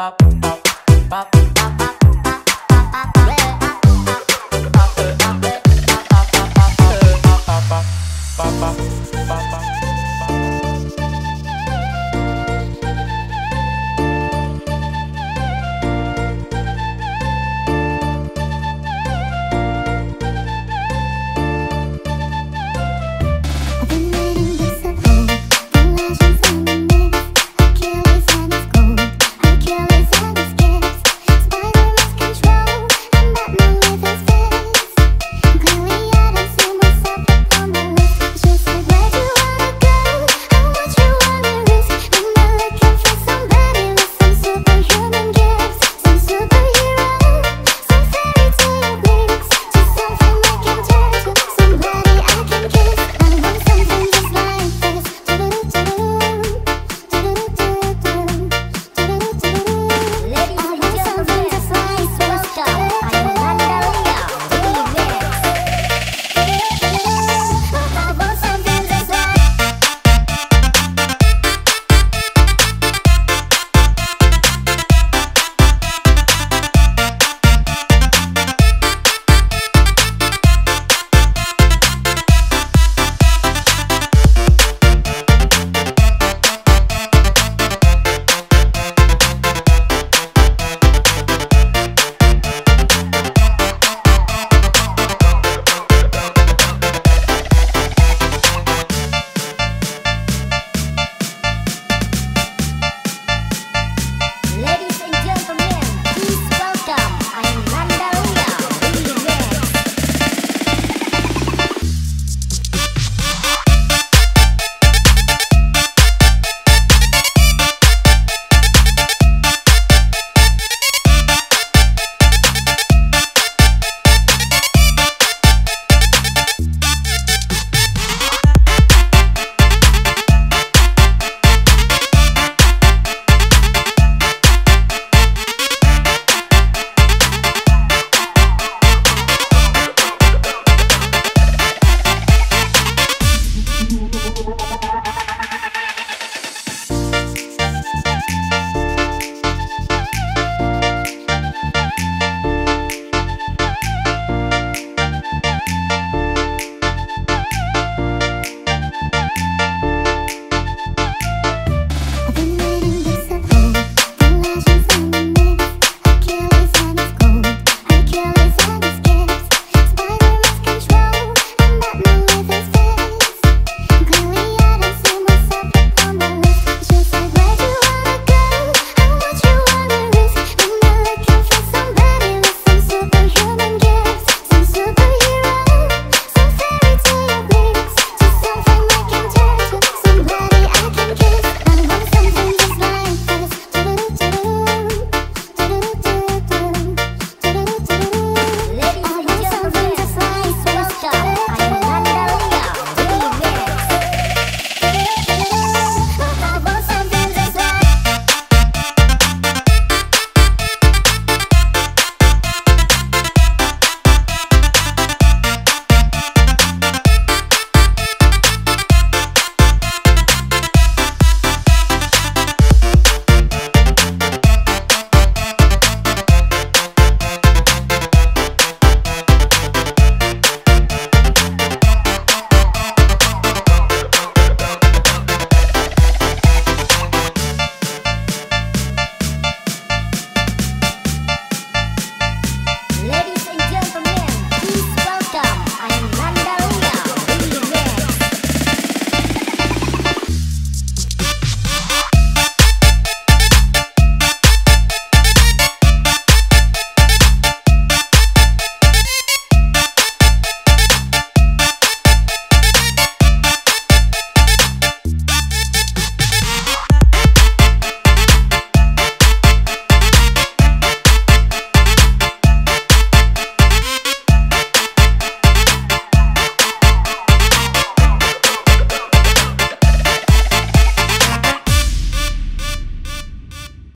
up.